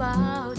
about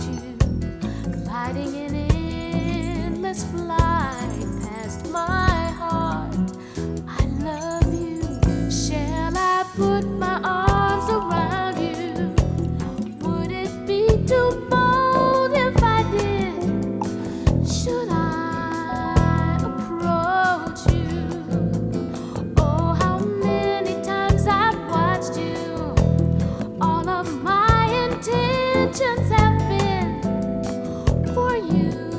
you.